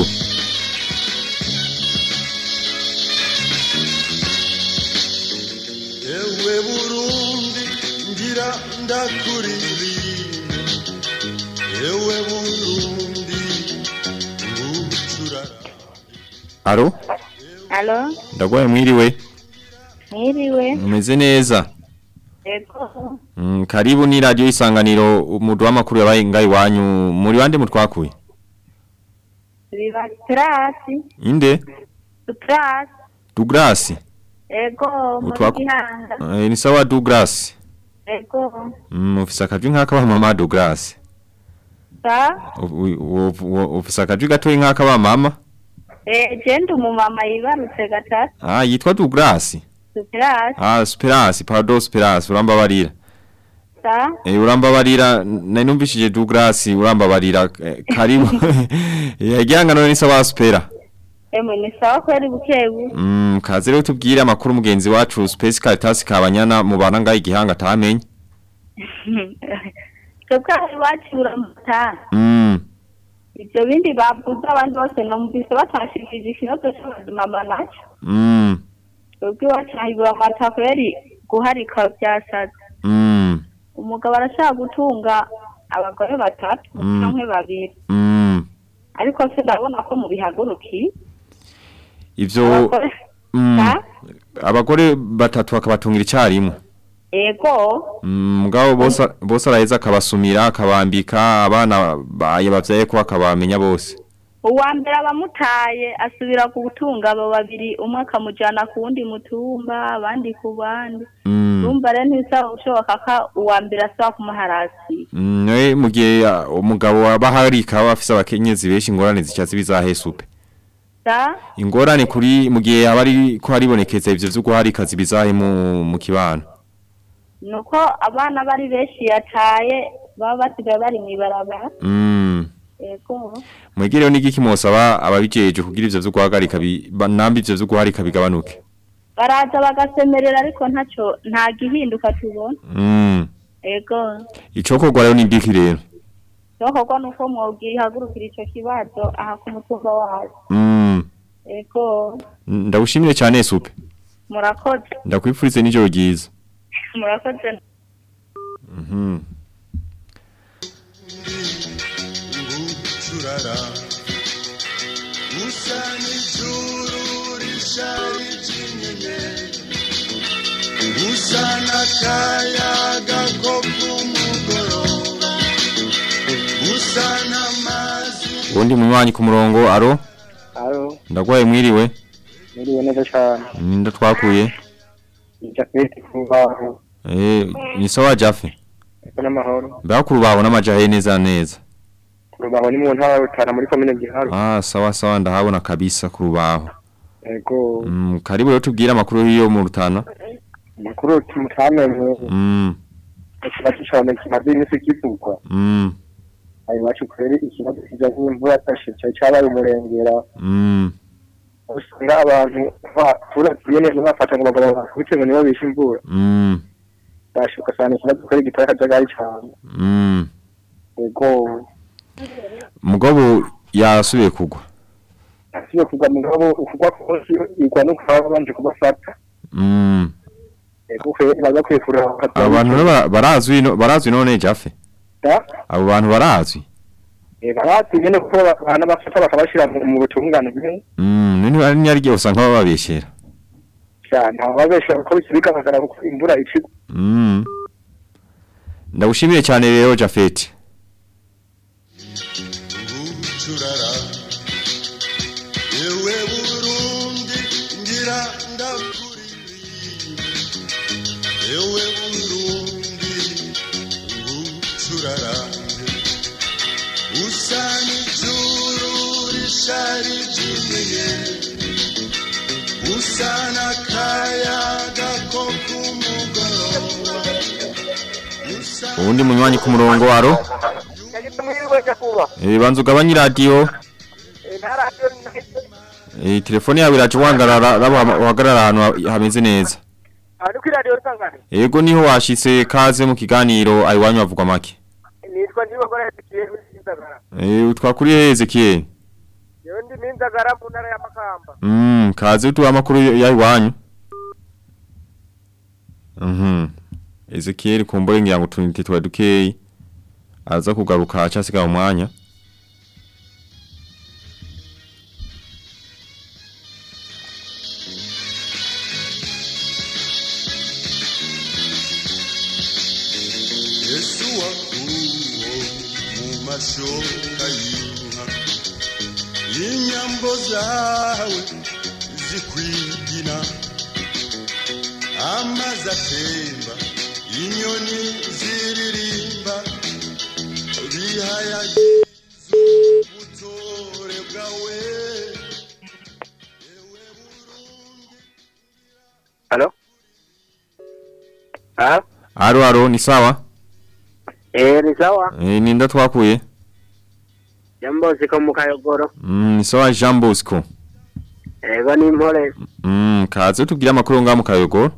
ewe burundi ngira ndakuririmba ewe burundi ngucurara Aro? Alo, Ndagwaye mwiriwe. mwiriwe. Mumeze neza. Mm, karibu ni radio isanganiro umudu w'amakuru yabaye ngayi wanyu muri bande mutwakuye. Biba Trasi. Inde? Trasi. Douglas. Ego, muri Utwaku- Gihanga. Eh, ni sawa Douglas. Ego. Mm, ufisa akajwi nk'aka ba mama Douglas. Sa. U- u- u- Ufisa akajwi gatoyi nk'aka ba mama. Eh, jenda umumama yibarutse gatatu. Ah, yitwa Douglas. Trasi. Ah, Esperance, pardon Esperance, urambabarira. Eh, urambabarira, nari numvishije Douglas, urambabarira. Eh, karibu. Yagiranga none ni sawa Spera. Emwe ni sawa kweri bukebu. Mm, kaze rero tubwire amakuru mugenzi wacu Space Caritas kabanyana mu bana ngaye igihanga tamenye. Twebwe aho iwacu uramata. Mm. Ibyo bindi bavuze abandi bose numvise batashikije ikibazo cy'ubuzima na cyo. Mm. Twebwe iwacu hahibura amata kweri guharika byasaze. Mm. Umugabo arashaka gutunga abagore batatu Mm. canke babiri Mm. ariko se ndabona ko mu bihaguruki abagore mm, abagore batatu bakabatungira icyarimwe. ego Mm, Mugabo bose araheza akabasumira akabambika abana baye bavyaye ko akabamenya bose. Uwa mbere abamutaye asubira gutunga abo babiri umwe akamujyana ku wundi mutumba abandi ku bandi. Mm. urumva rero ntibisaba gushoboka ko uwa mbere asaba kumuharasi Mm, mu gihe umugabo waba harika aba afise abakenyezi benshi ingorane zicatsi bizahesupe ingorane kuri mu gihe haba ari ko haribonekeza ivyo vyo guharika zibizahe mu mu kibano. Ni uko abana bari benshi yataye baba basigaye bari mu ibarabara mm. Mwegereho n'igiki mwosaba ababijeje kugira ivyo vyo guhagarika bi- ba- nambi ivyo vyo guharika bigabanuke? Baraza bagasemerera ariko ntacyo nta gihinduka tubona. Mm. yego. Icokorwa rero n'igiki rero? Cyokorwa ni uko mwogihagurukira icyo kibazo aha ku mutumba wacu. Mm. yego. Ndagushimire cyane supe murakoze. Ndakwifurize n'ijoro ryiza. Murakoze. Curara usa n'ijuru rishari ry'inyenyeri usa n'akayaga ko ku mugoroba usa n'amazi ubundi munywanyi ku murongo aro Alo, ndagwaye mwiriwe? Muriwe neza cyane. ninda twakuye? Japhet kubaho. eh ni sawa jafe n'amahoro. mbega ku rubaho n'amajahe neza neza. Kubaho ni mu ntara ya Rutana muri komine Giharo. ah sawa sawa ndahabona kabisa kurubaho yego Ego, mm, karibu rero tubwira makuru yo mu rutana makuru tumutamenye. mm, Ikibazo cyane kimaze iminsi kivugwa. mm, Ayo bacu kweri ikibazo kijanye n'imvura yatashe cyari cyabaye umurengera. mm, Usanga abantu baturatuye neza bafata ngo bagabo bakubite ngo nibo bishe imvura. mm, Bashuka cyane ikibazo kweri gitara cyagari cyane. mm. Ego, mugabo yasubiye kugwa. Asibe kugwa mugabo ukugwa kose igwa no kuba babanje kubafata. mm. Ego kweri baza kwifura abo bantu rero bara- barazwi barazwi none jafe abo bantu barazwi? Eh, barati nyene kuko bana bafata bakabashira mu butungane bwe mm, ari nyaryo usanga bababeshyera cyane ababesha ko bikibigaragara ko imvura icigwa. Mm. ndagushimiye cyane rero jafeti usa n'ijuru rishari ry'inyenyeri usa n'akayaga ko ku mugoroba ubundi munywanyi ku murongo aro? Eh, banza ugabanye iradiyo eh, telefone yawe iraje uhagarara ahantu ha- hameze neza. Ari kuri radiyo rusangane Ego ni ho washitse kaze mu kiganiro ayiwanyu bavugwa make. nitwa ndibagora ezekiel w'inzagara Eh twakuriye Ezekiel. yewe ndi n'inzagara mu ntara ya makamba Mm kaze utuwa amakuru yayiwanyu. Mhm. Ezekiel kumbure ngira ngo tunite twa dukeyi. Aza kugaruka acasiga mu mwanya. Zawe zikwigina amazi atemba inyoni ziririmba bihayagiza ubutore bwawe Halo? Ah? Aro aro ni sawa? Eh, ni sawa. Eh ninda twakuye. Jambo ziko mu kayogoro. Mm sawa Jean Bosco. Ego ni mpore. Mm kaze tubwire amakuru ngamu kayogoro.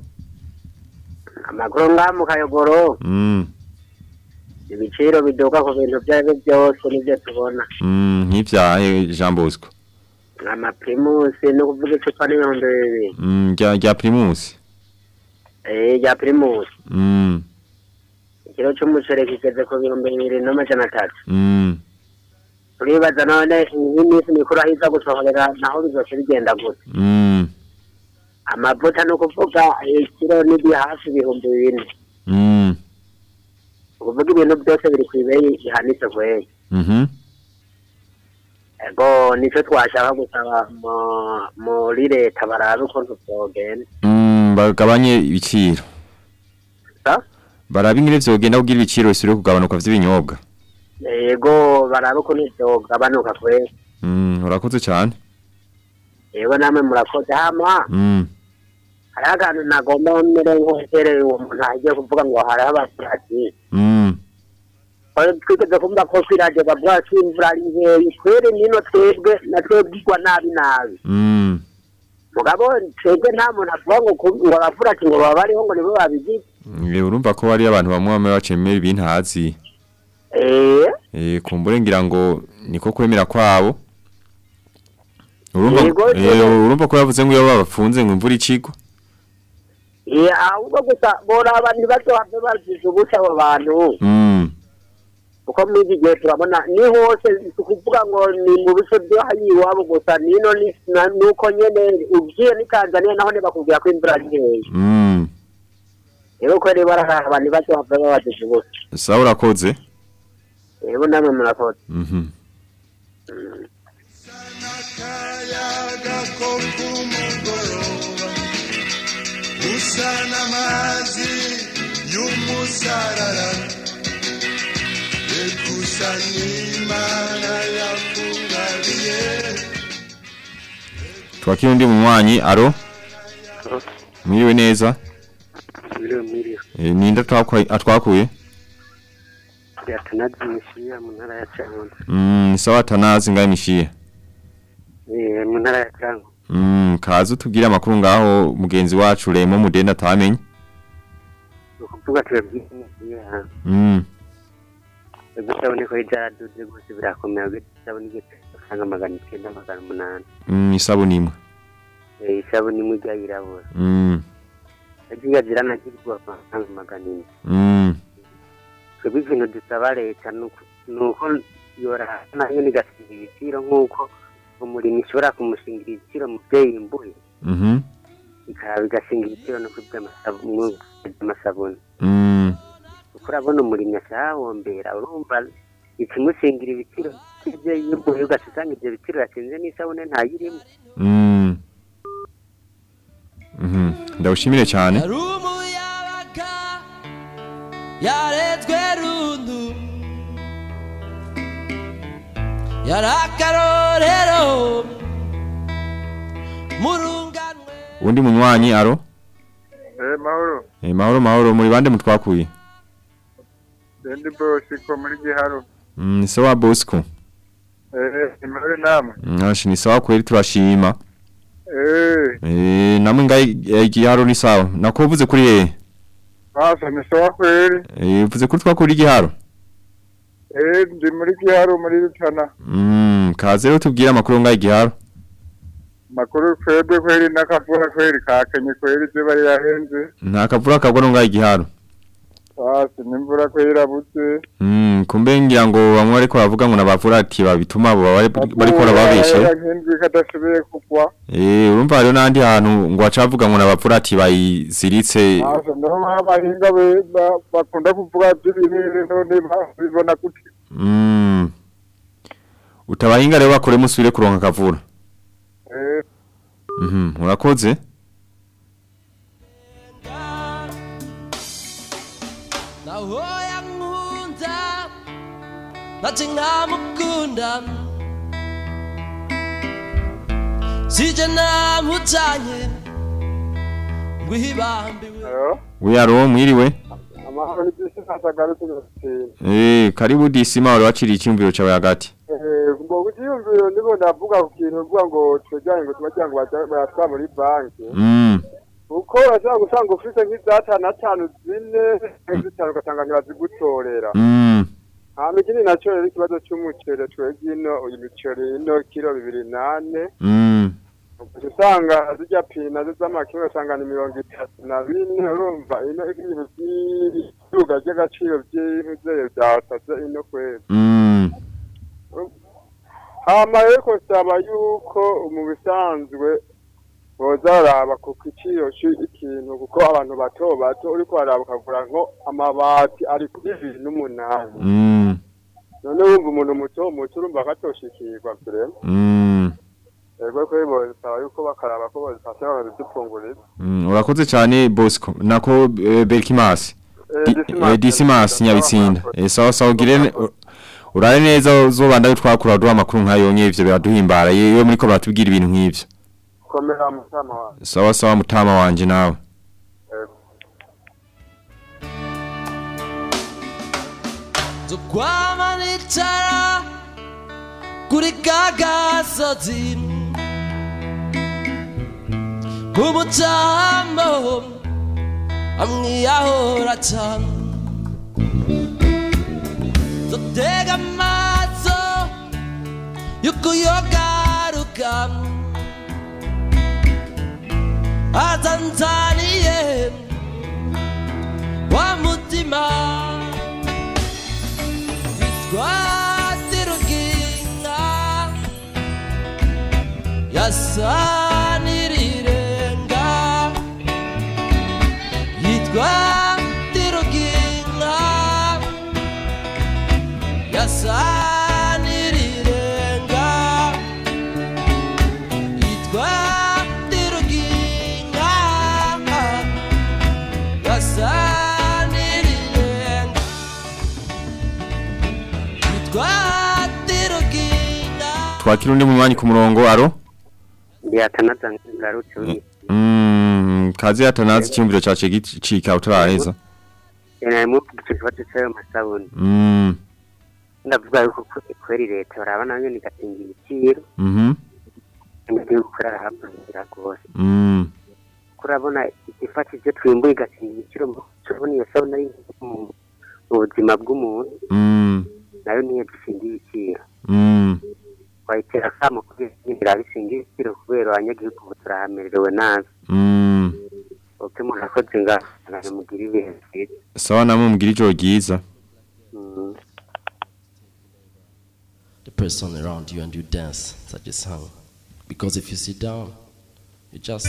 Amakuru nga mu kayogoro. Mm Ibiciro biduka ku bintu byawe byose ni byo tubona. mm nk'ivyahe Jean Bosco. Amaprimusi no kuvuga icupa n'ibihumbi bibiri. Mm rya rya Primus. Eh, rya primus. Mm Ikiro c'umuceri kigeze ku bihumbi bibiri n'amajana atatu. mm Turibaza none iyi minsi mikuru ahiza gusohorera naho bizoca bigenda gute. mm. Amavuta no kuvuga ikiro n'ibyo hafi ibihumbi bine. mm. Ukuvuga ibintu byose biri ku ibeyi ihanitse kweye. mhm ego ni cyo twashaka gusaba mu- muri leta barabe ukuntu byogenda. Mm, bagabanye ibiciro. Barabe ingene vyogenda kugira ibiciro bisubire kugabanuka vy'ibinyobwa. Ego barabe ukuntu gabanu kwezi Hmm, urakoze cyane. Ego namwe murakoze. Hama Hmm. hariho akantu nagomba mbere nk'uherereye uwo muntu agiye kuvuga ngo hariho abaturage. Mm, twigeze kumva ko kuri radiyo bavuga ko imvura ari nkeya twere nino twebwe na twebwe igwa nabi nabi. Hmm. mugabo twebwe nta muntu avuga ngo kwa ngo kwa kwa ngo baba bariho ngo nibo babigize. Kwa urumva ko kwa abantu bamwe bamwe bacemera ibintu hazi eh? Eh kumbure ngira ngo niko kwemera kwabo urumva eh, urumva ko yavuze ngo iyo babafunze ngo imvura ikigwa eh ahubwo gusa boraba ntibazohave bazize ubusa abo bantu. Kuko muri iki gihe turabona ni hose si ukuvuga ngo ni mu bice byo hano iwabo gusa nino ni nuko nyene ugiye ni tanzania naho ntibakubwira ko imvura ari nkeya Mm. rero ko rero bararaba ntibazohave babazize ubusa. Sawa urakoze. Rero namwe murakoze Mhm. akayaga ko kumugoroba usa n'amazi y'umusarara ekusa n'imana yakungariye twakira undi munywanyi aro mwiriwe neza Miriwe miriwe eh, ninde atwakwa- atwakuye yatanazi mishiya mu ntara ya Cankuzo mm, sawa tanazi ngaye mishiye eh mu ntara ya Cankuzo mm, kaza utubwire amakuru ngaho mugenzi wacu Remo Mudenda atamenye? Ukuvuga mishiya mm. gusabone ko byaraduze gose birakomeye gusabone igihe usanga magana icyenda magana umunani. Mm, isabuni imwe. Eh isabune imwe ijya yirabura. Mm. agiye ziranagirwa amafaranga magana ine. Mm. Twebwe ikintu dusaba leta ni uko yorana na yo igasiga ibiciro nk'uko umurimyi ishobora kumushingira ibiciro mu byo yimbuye mhm ikaba bigashinga ibiciro no ku by'amasabu- by'amasabune mm. kuko urabona umurimyi ashahombera urumva ikimushingira ibiciro by'ibyo yimbuye ugaca usanga ibyo biciro yatsinze n'isabune ntayirimo. Mm. mhm ndawushimire cyane. Yarezwe rundu yari akarorero murunganwe undi munywanyi aro Eh, mahoro. eh, mahoro mahoro muri bande mutwakuye Dendi bosi ko muri giharo. mm, sawa Bosco Eh, imahoro namwe. Nashi ni sawa kweli turashima. Eh, Eh namwe ngai igiharo ni sawa. Nakuvuze kuri eh. Uvuze kuri twakuri igiharo. Ndi muri giharo muri Rutana. Kaze rero tubwire amakuru ngai igiharo. Makuru kwebwe kweli nakavura kweli kakenye kweli je bari yahenze. Nta kavura kagwa ngai igiharo. Basa nimvura kweli rabutse. Mm kumbe ngira ngo bamwe ariko bavuga ngo nabavura ati babituma abo bari kora babeshe. Nk'indwi kadashoboye kugwa. Eh urumva rero nandi hantu ngo acavuga ngo nabavura ati bayiziritse. No abahinga bakunda kuvuga by'ibintu none bibona. Mm Utabahinga rero bakore musubire kuronka kavura. Eh, Mhm urakoze. Nati nkamukunda sije namujanye ngwihibambiwe Uyaro mwiriwe. amahoro ni byinshi ntasagarutse gutsinda. Eh karibu disima waciriye icyumviro cyawe hagati. Ngo kukiyumviro ndiko ndavuga ku kintu uvuga ngo twegeranye ngo tubagira ngo bayatwara muri banki Mm. kuko urashobora gusanga ufite nk'izatanu atanu zine zitanu ugasanga ntibazigutorera Mm. Hama ikindi naco rero ikibazo c'umuceri twebwe ino uyu miceri ino kiro bibiri nane Mm. usanga zirya pina z'amakiro ugasanga ni mirongo itatu na bine urumva ino ibintu vy'iduga ry'agaciro vy'intuzeye vyasaze ino kwezi Mm. hama rero kosaba yuko mu bisanzwe boza baraba ku giciro cy'ikintu kuko abantu bato bato uriko baraba ukagura nko amabati ari kuri bibiri n'umunani. Mm. none wumva umuntu muto muto urumva akatoshikirwa vrema Mm, ego kuri bosaba yuko bakaraba ko bozifasha bakazidupfungurira mm, urakoze cyane Bosco. Nako eh, Berkimas Eh, Di- Dismas, eh, nyabitsinda sawa sawa ugire ne- u- urare neza uzobanda twakura duha amakuru nkayo nk'ivyo biraduhimbara. Yewe muri ko batubwira ibintu nk'ivyo. Komera mutama wawe sawa sawa mutama wanje nawe. Ego zokwama n'itara kuri ka gasozi. Umutambo amwiyahora cyane. Dutega amaso 와잔자니에 와 묻지마. 과 때로 긴나. 야싸 twakira undi munywanyi ku murongo aro ndiyatanata ngarutse uri Mm, kazi yatanazi icyumviro cyace gicika utaraheza ena mu kibazo cyayo masabuni. Mm, ndavuga yuko kwe- kweri leta barabona nyene igatinga ibiciro. Mhm, igihugu kurarahabwira rwose mm, kurabona igifata ibyo twimbuye igatinga ibiciro mu- turabona iyo sabuni ari mu mu buzima bw'umuntu. Mm, na yo niyo dusinga ibiciro. Mm. Wayitera akamo kubera nyine bisinga ibiciro kubera abanyagihugu ubu turahamerewe nabi Mm. uko umuntu akoze ngaho mugira ibihe byiza sawa namwe mugira ijoro ryiza Mm. the person around you and you dance such a song. Because if you sit down, you just.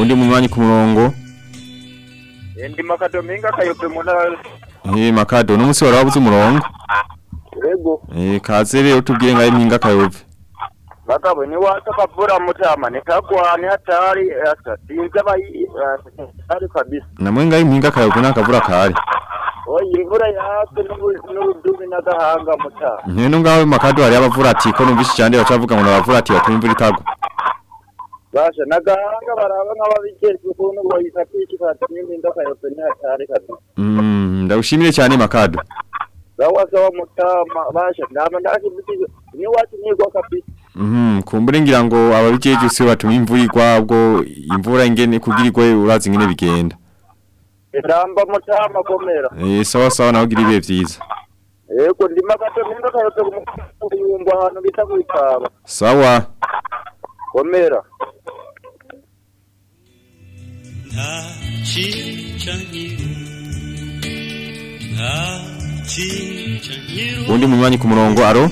Undi munywanyi ku murongo. Ndi makadominga kayope mu ntara eh makado n'umunsi wari wabuze umurongo? Yego. Eh kaze rero tubwire ngaho impinga kayove bakabo ni wata kavura mutama nikagwa ni hatari asa sinzi abayi hatari kabisa. Namwe ngaho impinga kayove nakavura kare. Oyi imvura yatse n'ubu- n'urudubi n'agahanga mutama. Nkene ngaho makado hari abavura ati ko numvise cyane bacavuga ngo nabavura ati batuma imvura itagwa. Basha n'agahanga baraba nk'ababijejwe ukuntu boyita kwikifata n'indinda kayope ni hatari kabisa Mm, ndagushimire cyane makado bawasaba mutama basha ndama ndakivugije ni wacu nigwa kabisa Mhm, kumbure ngira ngo ababijeje se batuma imvura igwa ubwo imvura ingene kugirirwe urazi ingene bigenda ramba mutama komera eh sawa sawa nawe gira ibihe vyiza yego ndima katominga kayope ku muyumbu ahantu bita kwitaba sawa komera Chichanyiru undi munywanyi ku murongo aro?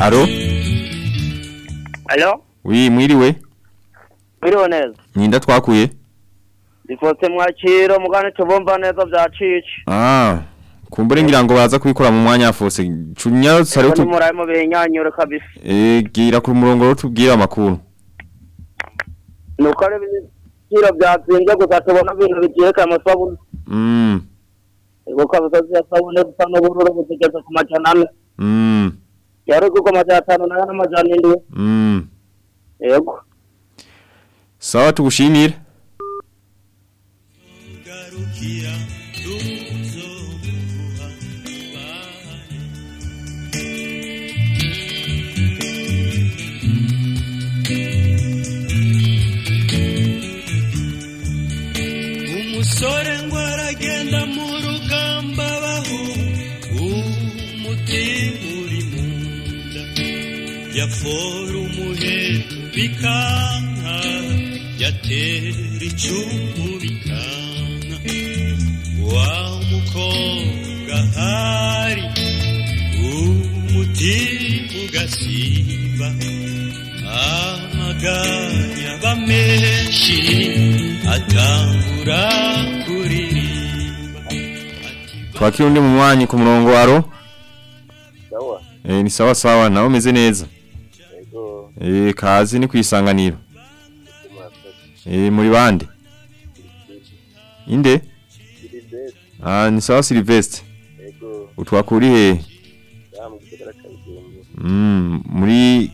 Aro? Alo, wi mwiriwe biriho neza. nyinda twakuye. Difose mwakiro mugane tubumva neza bya cici. ah. Kumbure ngira ngo baza kubikora mu mwanya afose cunya sare Ego tu nimuraye mu binyanyuro kabisa. eh gira ku murongo rero tubwire amakuru Nuko ari ibiciro byatsinze gusa tubona ibintu bigiye kamasabuni. mm Ego kabisa ya sabuni gusa n'ubururu butegeze ku majana ane. mm Yari kuko majana atanu na yo n'amajana indwi. mm Ego. sawa tugushimire ngo aragenda mu rugamba baho umutima uri mu nda yafora umuheto bikanka yatera icumu bikanka wa mukobwa hari umutima ugasimba amaganya aba menshi atangura twakira undi mu mwanyi ku murongo waro eh ni sawa sawa nawe umeze neza. Eh kazi ni kwisanganiro eh muri bande? Inde? Ah ni sawa Sylvestre yego. Utwakuri he ya mu gisagara ca Bujumbura mm muri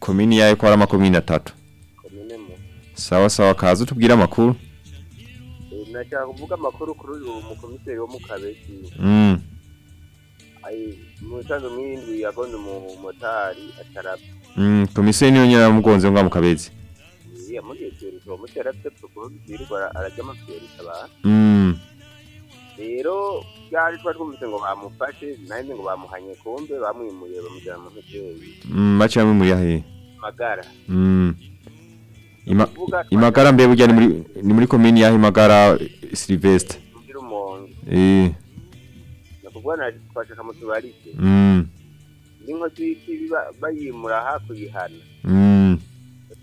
komini yawe ko ari amakomini atatu sawa sawa kazi utubwira amakuru. Nashaka kuvuga amakuru kuri uyu mukomiseri wo mu kabezi. Mm. Ai musanze mwindwi yagonze umumotari atarapfa. Mm komiseri niyo nyara mugonze ngo mukabezi yamugiye kwereka uwo motari afite propos birirwa arajya amapiyerisa abantu mm. Rero byari twari twumvise ngo bamufashe nanjye ngo bamuhanye kumbe bamwimuye bamujyana mu hoteli. Mm bacamo muri yahe magara. Mm. Imagara mbe burya ni muri ni muri komini yahe imagara mugira umonge eh. Nakuvuga na twashaka mu tubarike mm. N'inkozi y'ikibi ba- bayimura hakuyihana. Mm.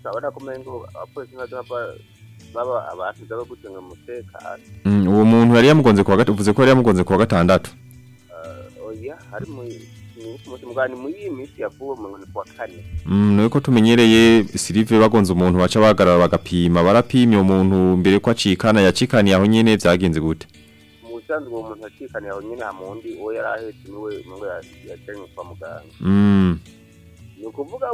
Urabona ko umengo abapolisi nk'aduhava baba abantu baba gucunga umutekano. Mm, uwo muntu yari yamugonze kuwa gatatu uvuze ko yari yamugonze kuwa gatandatu. Eh, oya hari mu mu mugani muri iyi minsi yavuwe mu ngo ni kuwa kane. Mm, nuko ko tumenyereye Sylve bagonze umuntu baca bahagarara bagapima barapimye uwo muntu mbere ko acikana yacikaniye aho nyene vyagenze gute? Mu busanzwe uwo muntu acikaniye aho nyine hamundi uwo yari ahetse ni we ni we yajyanywe kwa muganga. Mm. Ni ukuvuga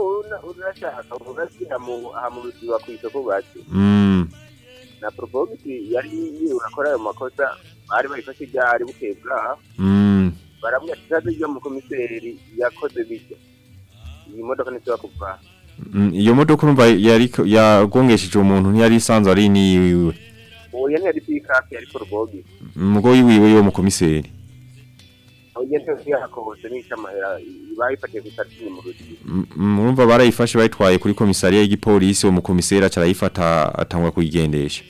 urashaka ugashyira mu hamuruziwa ku isoko bake mm. Na propogisi yari yiwe urakora ayo makosa bari barifashe ibyari bukeye bwaha baramubwira ati ikibazo ryo mu komiseri yakoze bijya iyi modoka ntishobora kuva. Mm, iyo modoka urumva yagongesheje umuntu ntiyari isanzwe ari ni we uwo yari yari pikapu yari porobogisi umugoyi wiwe yo mukomiseri aho ugeze yakobotse nisha amahera bayifatiye ku itatu mu rugi Mm, mm, barayifashe bayitwaye kuri komisariya y'igipolisi uwo mukomiseri aca arayifata atangwa kuyigendesha.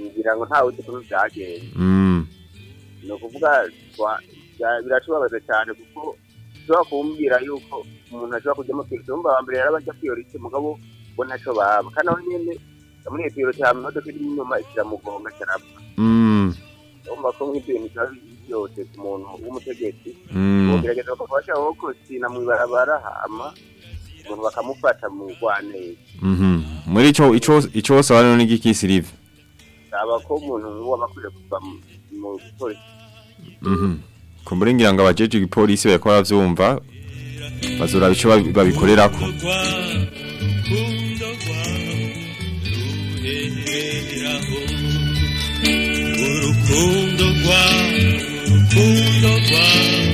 Ngira ngo ntawe uzi ukuntu byagenze. Mm. Ni ukuvuga biratubabaza cyane kuko ushobora kumbwira yuko umuntu ashobora kujyamo kwirutsa umva wa mbere yarabajya kwiyoroshya mugabo bo ntacyo baba. Kandi aho nyine muri iyo kwirutsa hama imodoka iri inyuma ikiramugonga kirapfa mm. Urumva ko nk'ibyo bintu biba byose ku muntu w'umutegetsi. Mm. bogerageza bakabasha aho kosina mu ibarabara hama umuntu bakamufata mu rwaneza mhm. Muri ico wose wari ni giki Sylve saba ko umuntu aba akwiye kuva mu- mu polisi. Mhm kumbure ngira ngo abajeje igipolisi bariko baravyumva bazora bico babi- babikorerako. Urukundo ruhereraho urukundo rwawe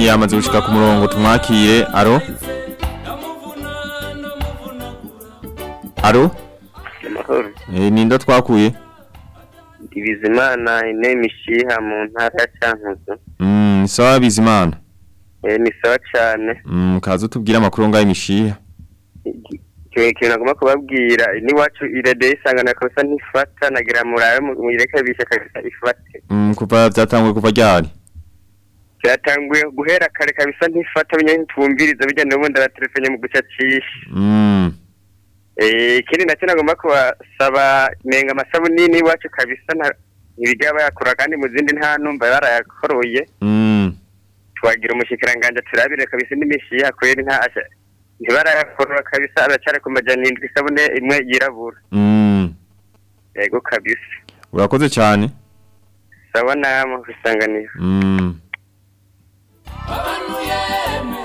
ubundi munywanyi yamaze gushika ku murongo tumwakire. Aro aro eh nindo twakuye? Bizimana ine mishiha mu ntara ya Cankuzo mm sawa bizimana? Eh ni sawa cyane. Mm kaza utubwira amakuru ngaho imishiha cyo kintu nagomba kubabwira n'iwacu irede isangana kosa ntifata nagira murabe muyireke bishe kabisa ifate. Mm kuva byatanguye kuva ryari? Byatanguye guhera kare kabisa ntifata binye ntumviriza bijya n'ubundi aratelefone mu guca cisha mm. Eh ikindi nacyo nagomba kubasaba nenga amasabune n'iwacu kabisa ntibijya bayakora kandi mu zindi nta numva barayakoroye. Mm. Twagira umushikiranganje turabire kabisa n'imishiha yakuye nta ntibarayakorora kabisa aracyari ku majyana indwi isabune imwe yirabura. Mm. yego kabisa. Urakoze cyane. sawa namwe gusanganira Mm.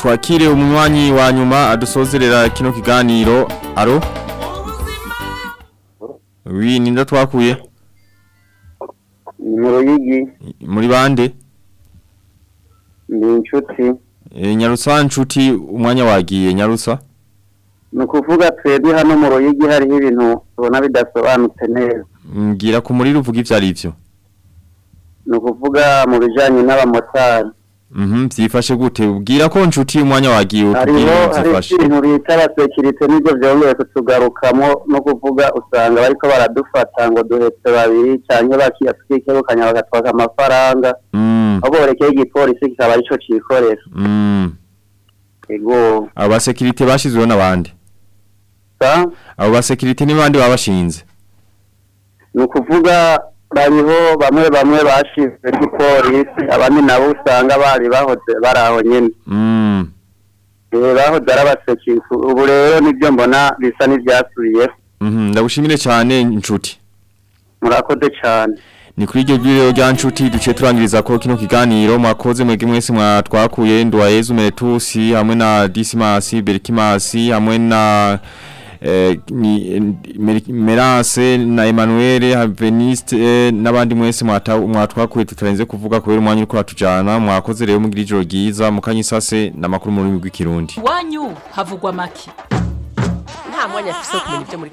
Twakire umunywanyi wa nyuma adusozerera kino kiganiro. Aro? Oui, ninda twakuye. Ni mu Ruyigi, Muri bande? ni inshuti. E, Nyarusa nshuti umwanya wagiye Nyarusa. Ni ukuvuga twebwe hano mu Ruyigi hariho ibintu tubona bidasobanutse neza. Mbwira ku muri ruvuga ivyo ari byo. Ni ukuvuga mu bijanye n'abamotari. Mhm, byifashe gute? Ubwira ko nshuti umwanya wagiye Hariho ukubwira hari byifashe. ibintu bita abasekirite n'ibyo byongeye kutugarukamo no kuvuga usanga bariko baradufata ngo duhetse babiri canke bakiyatwikebukanya bagatwaka amafaranga. Mm. Aho borekeye igipolisi kikaba arico cikorera. Mm. Ego. Abo basekirite bashizweho nabandi. Sa? Abo basekirite ni bandi babashinze. ni ukuvuga bariho bamwe bamwe bashizwe n'ipolisi abandi nabo usanga bari bahoze bari aho nyene. Mm. Eh, bahoze ari abasekirite ubu rero ni byo mbona bisa n'ivyasubiyeho Mhm, ndagushimire cyane nshuti. murakoze cane Ni kuri iryo juriro rya nshuti duce turangiriza ko kino kiganiro mwakoze mwege mwese mwatwakuye Ndwayezu Meretusi hamwe na Dismas Berkimasi hamwe na eh, Merase na Emmanuel Haveniste eh, n'abandi mwese mwatwakuye tutarenze kuvuga kubera umwanya uriko ratujana mwakoze rero mugira ijoro ryiza mukanyisase n'amakuru mu rurimi rw'ikirundi. Iwanyu havugwa make. Nta mwanya afise wo kumenya ibyo muri